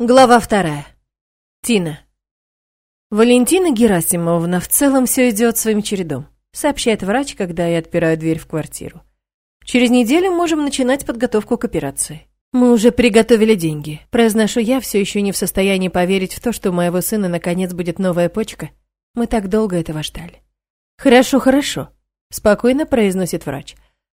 Глава вторая. Тина. Валентина Герасимовна, в целом все идет своим чередом, сообщает врач, когда я отпираю дверь в квартиру. Через неделю можем начинать подготовку к операции. Мы уже приготовили деньги. Произношу я, все еще не в состоянии поверить в то, что у моего сына наконец будет новая почка. Мы так долго этого ждали. Хорошо, хорошо, спокойно произносит врач.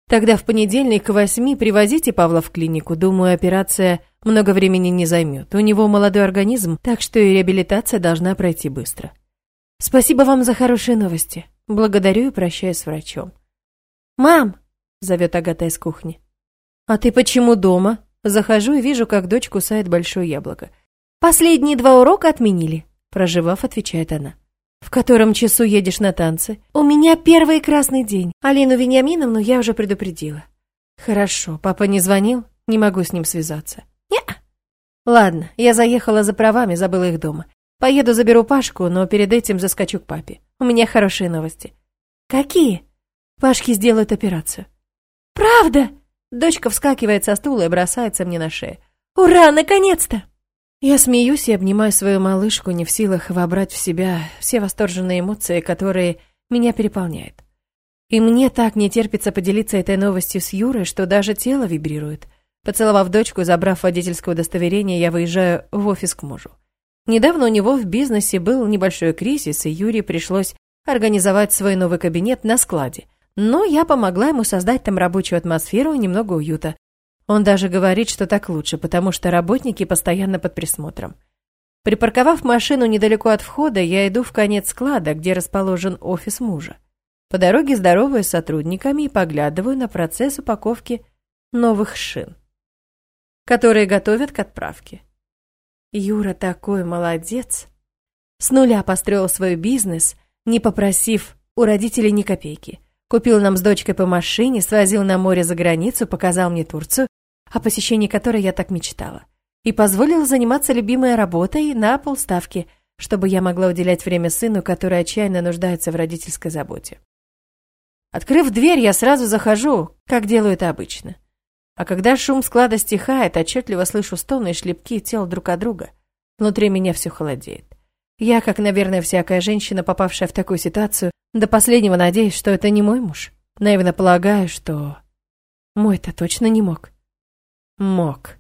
Тогда в понедельник к восьми привозите Павла в клинику. Думаю, операция много времени не займет. У него молодой организм, так что и реабилитация должна пройти быстро. Спасибо вам за хорошие новости. Благодарю и прощаюсь с врачом. Мам, зовет Агата из кухни. А ты почему дома? Захожу и вижу, как дочь кусает большое яблоко. Последние два урока отменили, проживав, отвечает она. В котором часу едешь на танцы? У меня первый красный день. Алину Вениаминовну я уже предупредила. Хорошо, папа не звонил, не могу с ним связаться. Не. Ладно, я заехала за правами, забыла их дома. Поеду заберу Пашку, но перед этим заскочу к папе. У меня хорошие новости. Какие? Пашке сделают операцию. Правда? Дочка вскакивает со стула и бросается мне на шею. Ура, наконец-то! Я смеюсь и обнимаю свою малышку, не в силах вобрать в себя все восторженные эмоции, которые меня переполняют. И мне так не терпится поделиться этой новостью с Юрой, что даже тело вибрирует. Поцеловав дочку, забрав водительское удостоверение, я выезжаю в офис к мужу. Недавно у него в бизнесе был небольшой кризис, и Юре пришлось организовать свой новый кабинет на складе. Но я помогла ему создать там рабочую атмосферу и немного уюта. Он даже говорит, что так лучше, потому что работники постоянно под присмотром. Припарковав машину недалеко от входа, я иду в конец склада, где расположен офис мужа. По дороге здороваюсь с сотрудниками и поглядываю на процесс упаковки новых шин, которые готовят к отправке. Юра такой молодец. С нуля построил свой бизнес, не попросив у родителей ни копейки. Купил нам с дочкой по машине, свозил на море за границу, показал мне Турцию, о посещении которой я так мечтала, и позволил заниматься любимой работой на полставки, чтобы я могла уделять время сыну, который отчаянно нуждается в родительской заботе. Открыв дверь, я сразу захожу, как делаю это обычно. А когда шум склада стихает, отчетливо слышу стоны и шлепки тел друг от друга. Внутри меня все холодеет. Я, как, наверное, всякая женщина, попавшая в такую ситуацию, до последнего надеюсь, что это не мой муж. Наивно полагаю, что... Мой-то точно не мог. Мог.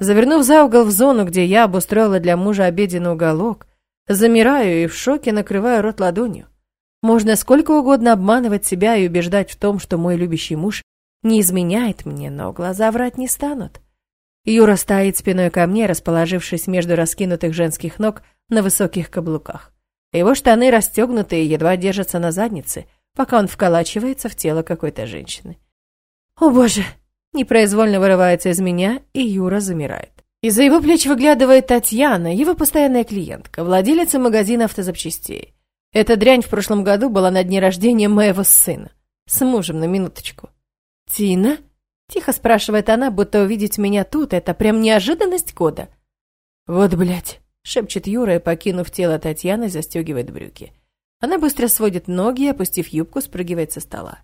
Завернув за угол в зону, где я обустроила для мужа обеденный уголок, замираю и в шоке накрываю рот ладонью. Можно сколько угодно обманывать себя и убеждать в том, что мой любящий муж не изменяет мне, но глаза врать не станут. Юра стоит спиной ко мне, расположившись между раскинутых женских ног на высоких каблуках. Его штаны расстегнуты и едва держатся на заднице, пока он вколачивается в тело какой-то женщины. «О боже!» Непроизвольно вырывается из меня, и Юра замирает. Из-за его плеч выглядывает Татьяна, его постоянная клиентка, владелица магазина автозапчастей. Эта дрянь в прошлом году была на дне рождения моего сына. С мужем на минуточку. «Тина?» – тихо спрашивает она, будто увидеть меня тут – это прям неожиданность года. «Вот, блядь!» – шепчет Юра и, покинув тело Татьяны, застегивает брюки. Она быстро сводит ноги и, опустив юбку, спрыгивает со стола.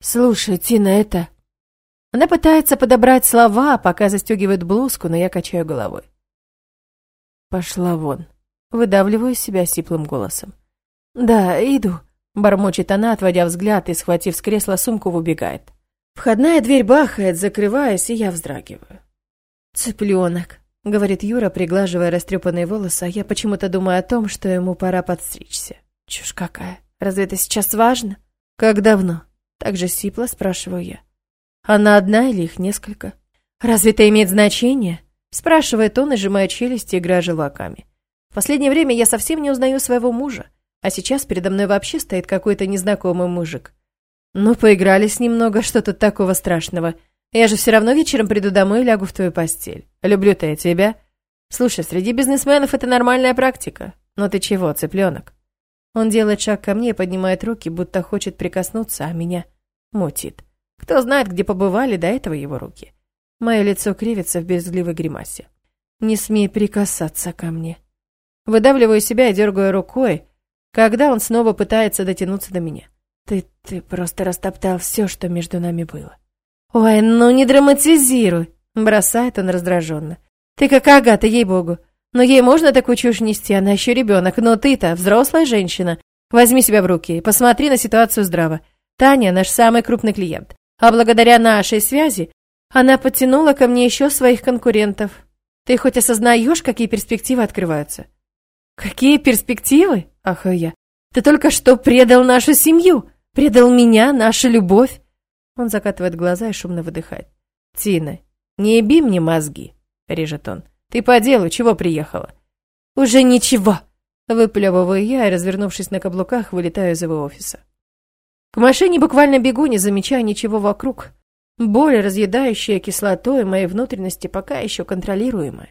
«Слушай, Тина, это...» Она пытается подобрать слова, пока застегивает блузку, но я качаю головой. Пошла вон. Выдавливаю себя сиплым голосом. Да, иду. Бормочет она, отводя взгляд и, схватив с кресла сумку, выбегает. Входная дверь бахает, закрываясь, и я вздрагиваю. «Цыпленок», — говорит Юра, приглаживая растрепанные волосы, а я почему-то думаю о том, что ему пора подстричься. Чушь какая. Разве это сейчас важно? Как давно? Так же сипло спрашиваю я. Она одна или их несколько? Разве это имеет значение? Спрашивает он, нажимая челюсти, играя желваками. В последнее время я совсем не узнаю своего мужа, а сейчас передо мной вообще стоит какой-то незнакомый мужик. Ну, поигрались немного, что тут такого страшного. Я же все равно вечером приду домой и лягу в твою постель. Люблю-то я тебя. Слушай, среди бизнесменов это нормальная практика. Но ты чего, цыпленок? Он делает шаг ко мне и поднимает руки, будто хочет прикоснуться, а меня мутит. Кто знает, где побывали до этого его руки. Мое лицо кривится в безгливой гримасе. Не смей прикасаться ко мне. Выдавливаю себя и дергаю рукой, когда он снова пытается дотянуться до меня. Ты, ты просто растоптал все, что между нами было. Ой, ну не драматизируй, бросает он раздраженно. Ты как Агата, ей-богу. Но ей можно такую чушь нести, она еще ребенок. Но ты-то взрослая женщина. Возьми себя в руки и посмотри на ситуацию здраво. Таня наш самый крупный клиент. А благодаря нашей связи она подтянула ко мне еще своих конкурентов. Ты хоть осознаешь, какие перспективы открываются? Какие перспективы? Ахаю я. Ты только что предал нашу семью, предал меня, нашу любовь. Он закатывает глаза и шумно выдыхает. Тина, не еби мне мозги, режет он. Ты по делу чего приехала? Уже ничего. Выплевываю я и, развернувшись на каблуках, вылетаю из его офиса. К машине буквально бегу, не замечая ничего вокруг. Боль, разъедающая кислотой моей внутренности, пока еще контролируемая.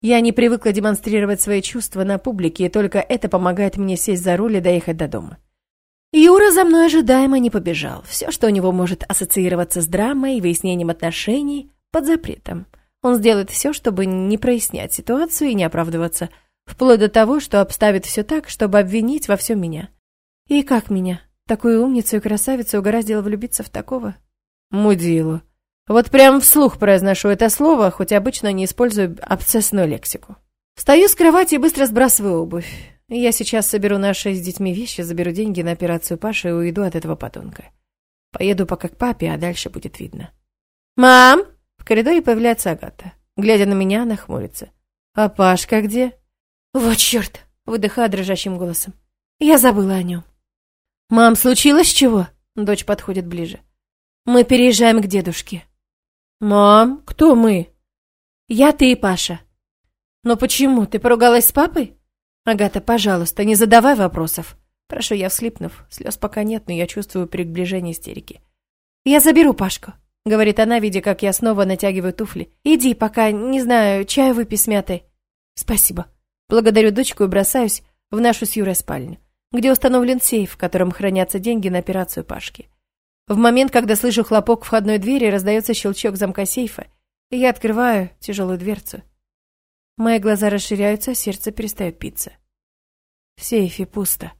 Я не привыкла демонстрировать свои чувства на публике, и только это помогает мне сесть за руль и доехать до дома. Юра за мной ожидаемо не побежал. Все, что у него может ассоциироваться с драмой и выяснением отношений, под запретом. Он сделает все, чтобы не прояснять ситуацию и не оправдываться, вплоть до того, что обставит все так, чтобы обвинить во всем меня. И как меня, такую умницу и красавицу, угораздило влюбиться в такого? Мудилу. Вот прям вслух произношу это слово, хоть обычно не использую абсцессную лексику. Встаю с кровати и быстро сбрасываю обувь. Я сейчас соберу наши с детьми вещи, заберу деньги на операцию Паши и уйду от этого подонка. Поеду пока к папе, а дальше будет видно. «Мам!» В коридоре появляется Агата. Глядя на меня, она хмурится. «А Пашка где?» «Вот черт!» Выдыхаю дрожащим голосом. «Я забыла о нем». «Мам, случилось чего?» Дочь подходит ближе. «Мы переезжаем к дедушке». «Мам, кто мы?» «Я, ты и Паша». «Но почему? Ты поругалась с папой?» «Агата, пожалуйста, не задавай вопросов». Прошу я, вслипнув. Слез пока нет, но я чувствую приближение истерики. «Я заберу Пашку», — говорит она, видя, как я снова натягиваю туфли. «Иди, пока, не знаю, чай выпей с мятой». «Спасибо». Благодарю дочку и бросаюсь в нашу с Юрой спальню, где установлен сейф, в котором хранятся деньги на операцию Пашки. В момент, когда слышу хлопок входной двери, раздается щелчок замка сейфа, и я открываю тяжелую дверцу. Мои глаза расширяются, сердце перестает биться. В сейфе пусто.